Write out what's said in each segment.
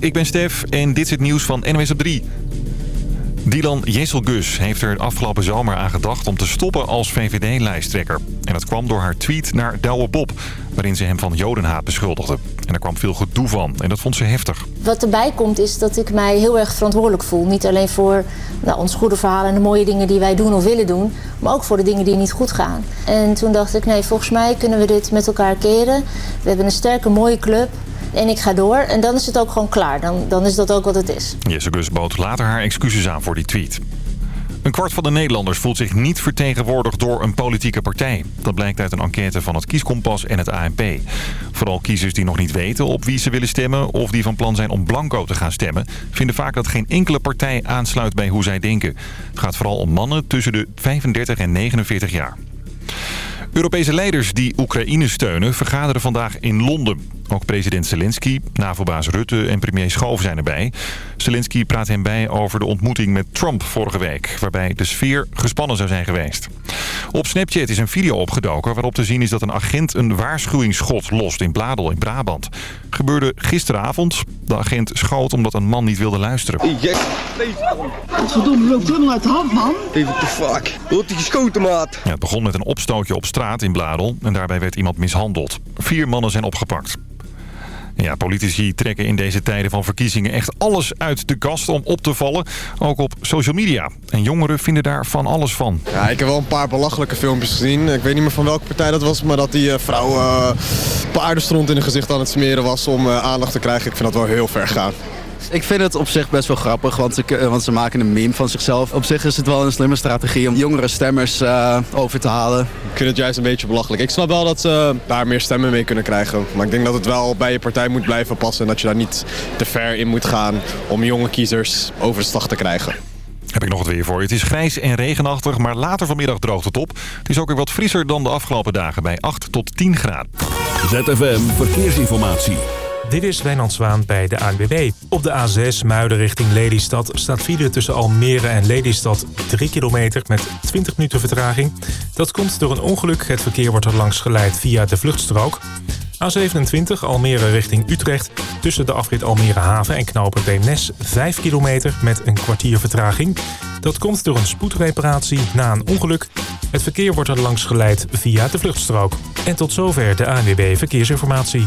Ik ben Stef en dit is het nieuws van NWS op 3. Dylan Jesselgus heeft er afgelopen zomer aan gedacht om te stoppen als VVD-lijsttrekker. En dat kwam door haar tweet naar Douwe Bob, waarin ze hem van jodenhaat beschuldigde. En er kwam veel gedoe van en dat vond ze heftig. Wat erbij komt is dat ik mij heel erg verantwoordelijk voel. Niet alleen voor nou, ons goede verhaal en de mooie dingen die wij doen of willen doen... maar ook voor de dingen die niet goed gaan. En toen dacht ik, nee, volgens mij kunnen we dit met elkaar keren. We hebben een sterke, mooie club en ik ga door. En dan is het ook gewoon klaar. Dan, dan is dat ook wat het is. Gus bood later haar excuses aan voor die tweet. Een kwart van de Nederlanders voelt zich niet vertegenwoordigd door een politieke partij. Dat blijkt uit een enquête van het Kieskompas en het ANP. Vooral kiezers die nog niet weten op wie ze willen stemmen... of die van plan zijn om blanco te gaan stemmen... vinden vaak dat geen enkele partij aansluit bij hoe zij denken. Het gaat vooral om mannen tussen de 35 en 49 jaar. Europese leiders die Oekraïne steunen vergaderen vandaag in Londen. Ook president Zelensky, NAVO-baas Rutte en premier Schoof zijn erbij. Zelensky praat hem bij over de ontmoeting met Trump vorige week... waarbij de sfeer gespannen zou zijn geweest. Op Snapchat is een video opgedoken waarop te zien is dat een agent een waarschuwingsschot lost in Bladel in Brabant. Gebeurde gisteravond. De agent schoot omdat een man niet wilde luisteren. Wat verdomme loopt helemaal uit de hand, man. Even the fuck. Wordt hij geschoten, maat? Ja, het begon met een opstootje op straat in Bladel en daarbij werd iemand mishandeld. Vier mannen zijn opgepakt. Ja, politici trekken in deze tijden van verkiezingen echt alles uit de kast om op te vallen. Ook op social media. En jongeren vinden daar van alles van. Ja, ik heb wel een paar belachelijke filmpjes gezien. Ik weet niet meer van welke partij dat was, maar dat die uh, vrouw uh, paardenstront in het gezicht aan het smeren was om uh, aandacht te krijgen. Ik vind dat wel heel ver gaan. Ik vind het op zich best wel grappig, want ze, want ze maken een meme van zichzelf. Op zich is het wel een slimme strategie om jongere stemmers uh, over te halen. Ik vind het juist een beetje belachelijk. Ik snap wel dat ze daar meer stemmen mee kunnen krijgen. Maar ik denk dat het wel bij je partij moet blijven passen... en dat je daar niet te ver in moet gaan om jonge kiezers over de slag te krijgen. Heb ik nog het weer voor je. Het is grijs en regenachtig, maar later vanmiddag droogt het op. Het is ook weer wat frisser dan de afgelopen dagen bij 8 tot 10 graden. ZFM Verkeersinformatie. Dit is Wijnand Zwaan bij de ANWB. Op de A6 Muiden richting Lelystad staat file tussen Almere en Lelystad 3 kilometer met 20 minuten vertraging. Dat komt door een ongeluk. Het verkeer wordt er langs geleid via de vluchtstrook. A27 Almere richting Utrecht tussen de afrit Almere Haven en Beemnes 5 kilometer met een kwartier vertraging. Dat komt door een spoedreparatie na een ongeluk. Het verkeer wordt er langs geleid via de vluchtstrook. En tot zover de ANWB Verkeersinformatie.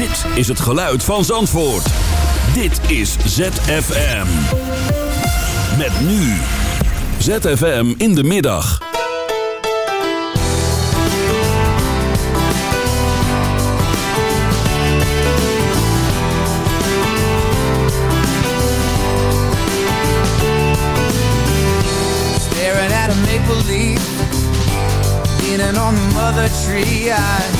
Dit is het geluid van Zandvoort. Dit is ZFM. Met nu. ZFM in de middag. Staring at a maple leaf. Leaning on the mother tree. I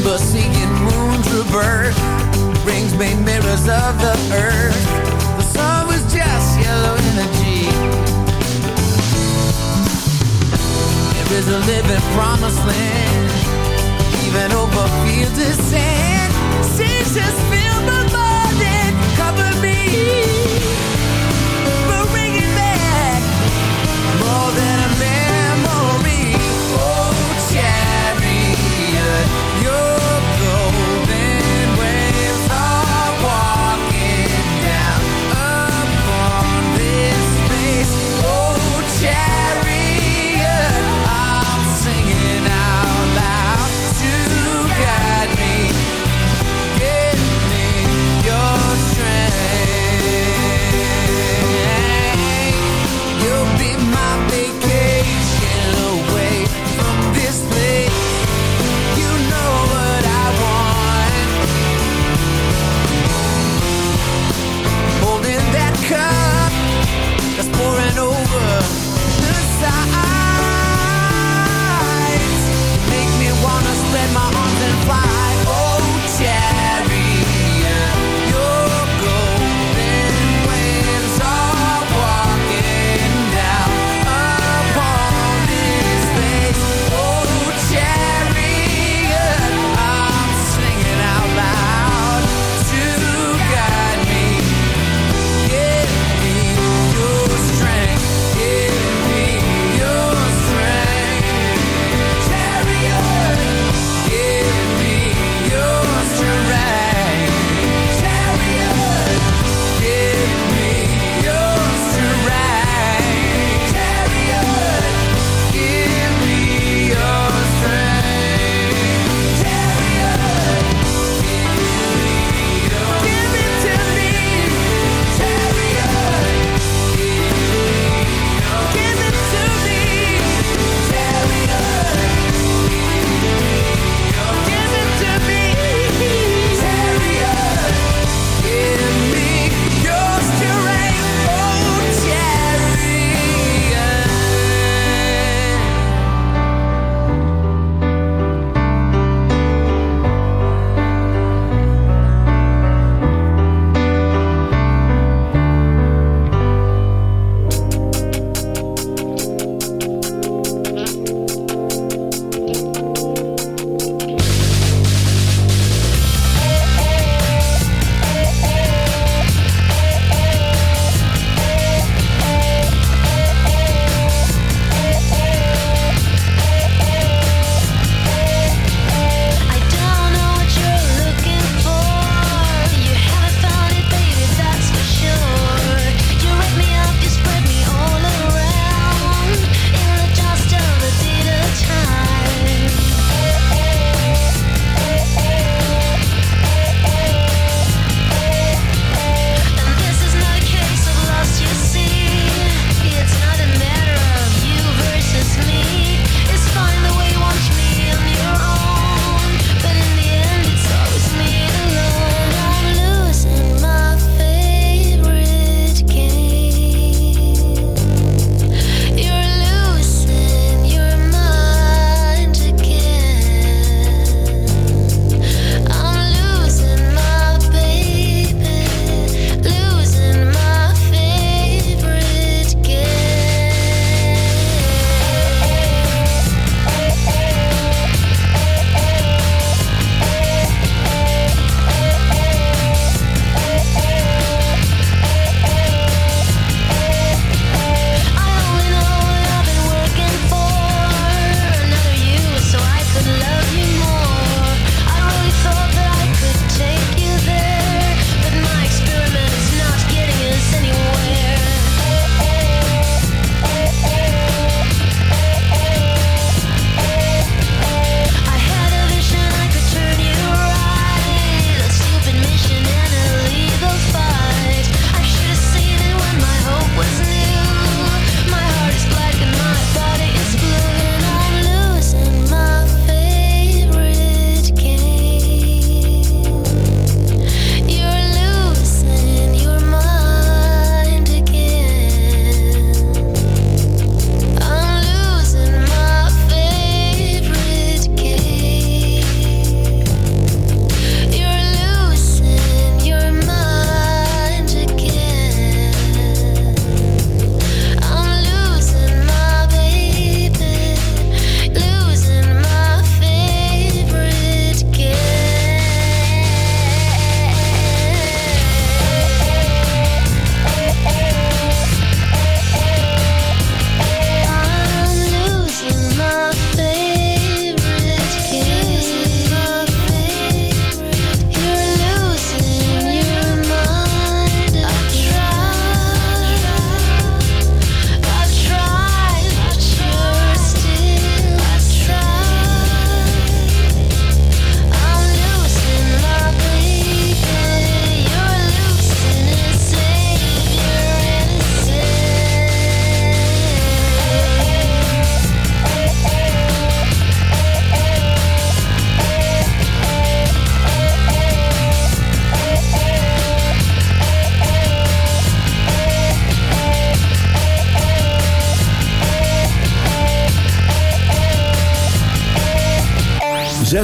Remember seeing moons revert Rings made mirrors of the earth. The sun was just yellow energy. There is a living promised land Even over fields of sand. Seas just fill the mud and cover me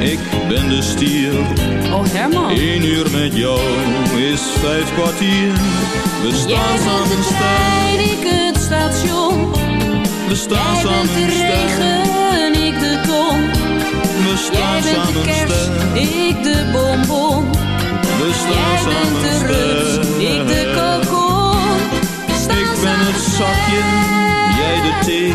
ik ben de stier. Oh Herman. Eén uur met jou is vijf kwartier. We staan Jij bent samen de sterk, trein, ik het station. we staan Jij bent samen de sterk. regen, ik de ton. We Jij staan bent de samen kerst, sterk, ik de bonbon. we staan Jij bent samen de rust, ik de kokon. Ik ben het zakje, jij de thee.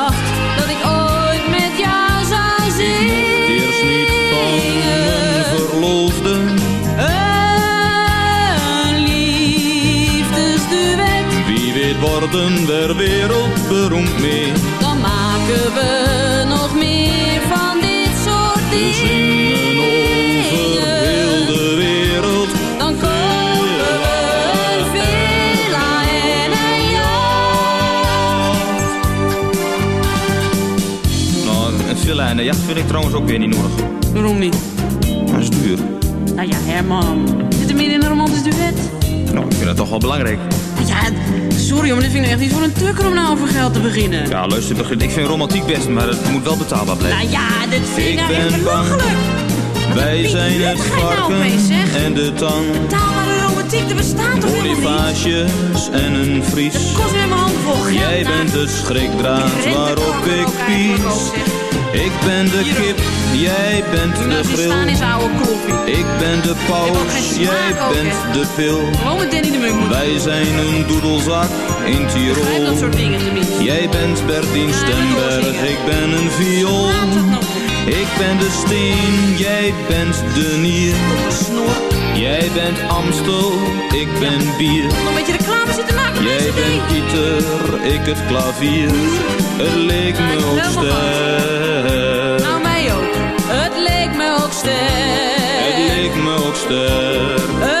worden we wereldberoemd mee. dan maken we nog meer van dit soort We zingen over heel dingen. de wereld. Dan kopen we een villa en een jacht. Nou, een villa en de jacht vind ik trouwens ook weer niet nodig. Waarom niet? Dat is duur. Nou ja, Herman. Dat toch wel belangrijk. Ja, sorry, maar dit vind ik echt niet voor een tukker om nou over geld te beginnen. Ja, luister, begin- ik vind romantiek best, maar het moet wel betaalbaar blijven. Nou ja, dit vind ik, Ik nou echt belachelijk. Wij zijn het nou varken en de tang. Betaalbare romantiek, er bestaat toch helemaal niet? En een vries. Kost weer mijn hand vol. Jij nou. bent de schrikdraad waarop ik pies. Ik ben de kip, jij bent de koffie. Ik ben de paus, jij bent de pil. Danny de. Wij zijn een doedelzak in dat Tirol. soort dingen tenminste. Jij bent Bertien Stemberg, ik ben een viool. Nog? Ik ben de steen, jij bent de nier. Jij bent Amstel, ik ben bier. Nog een beetje reclame zitten maken met Jij bent. Pieter, ik het klavier. Het leek me ook sterk. Leek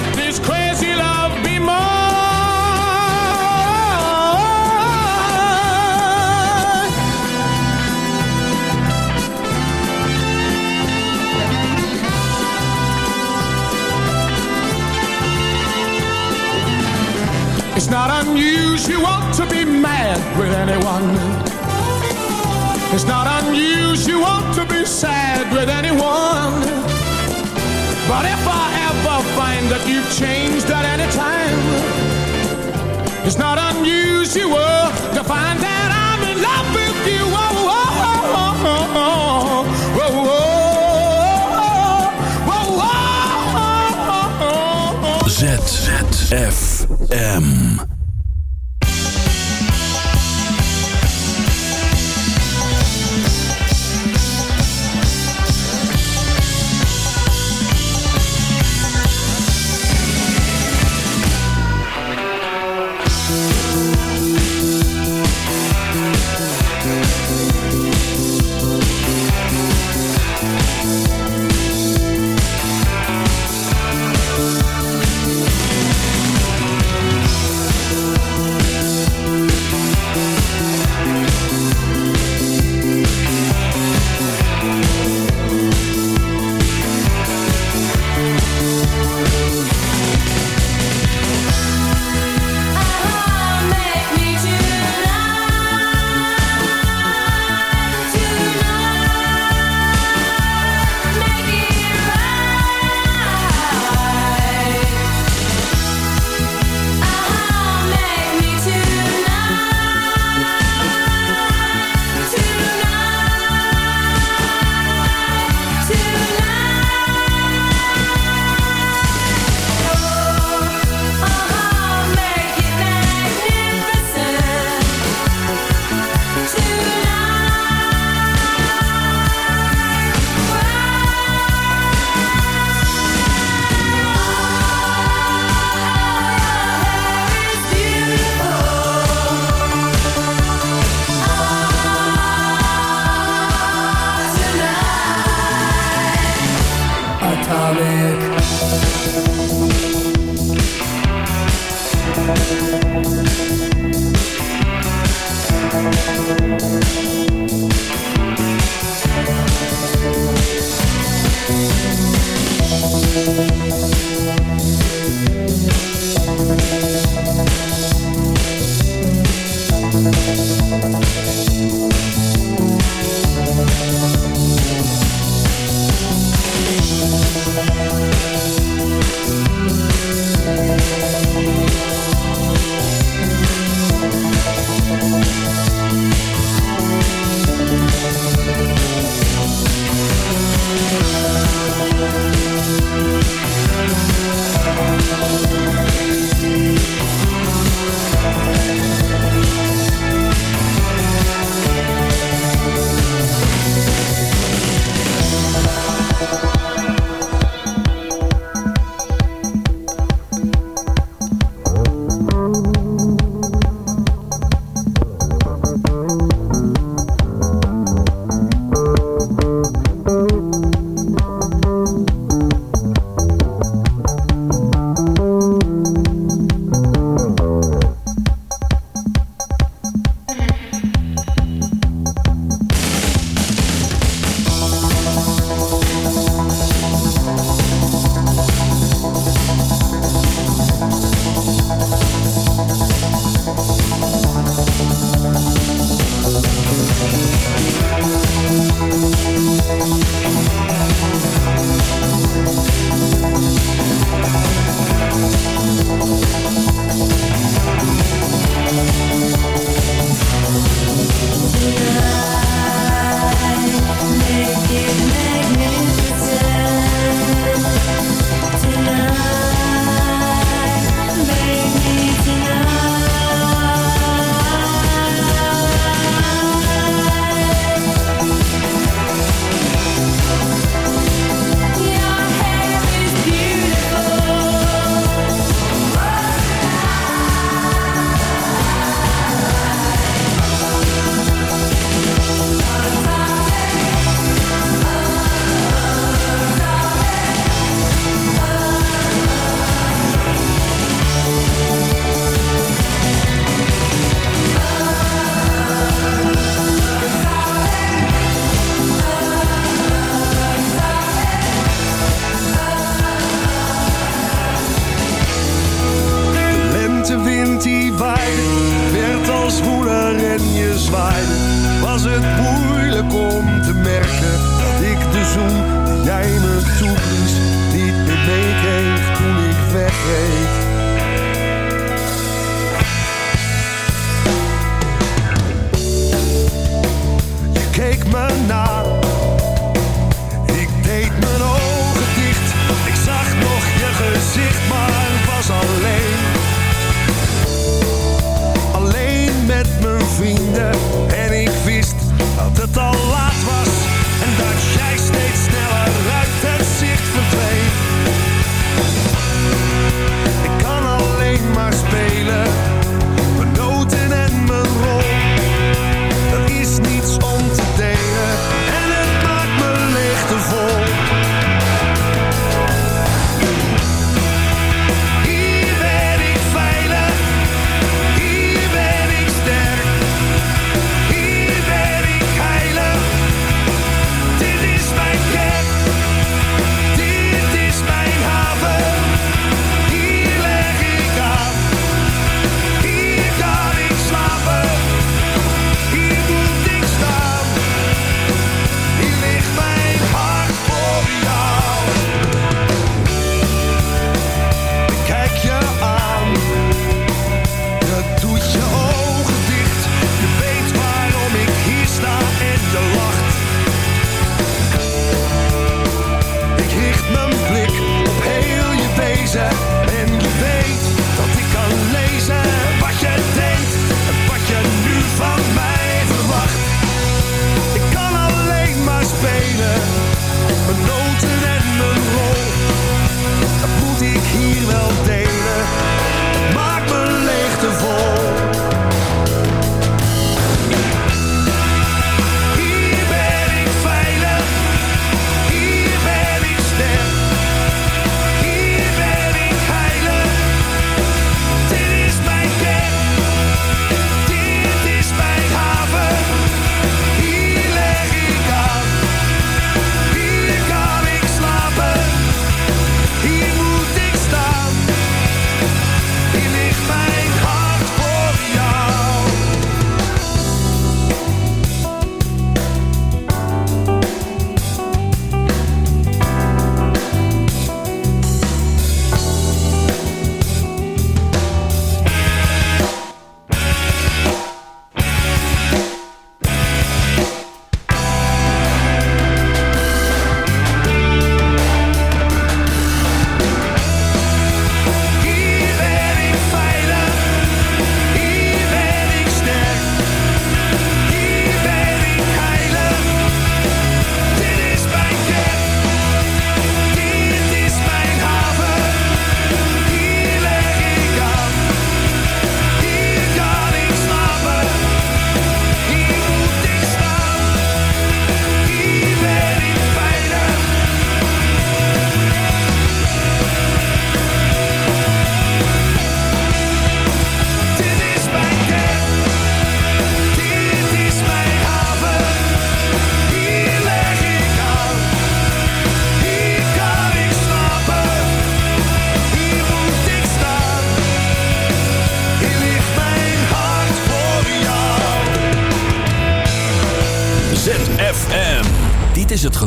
It's not unusual to be mad with anyone. It's not unusual to be sad with anyone. But if I ever find that you've changed at any time, it's not unusual to find that I'm in love with you. Whoa, whoa, whoa, whoa,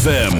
ZFM.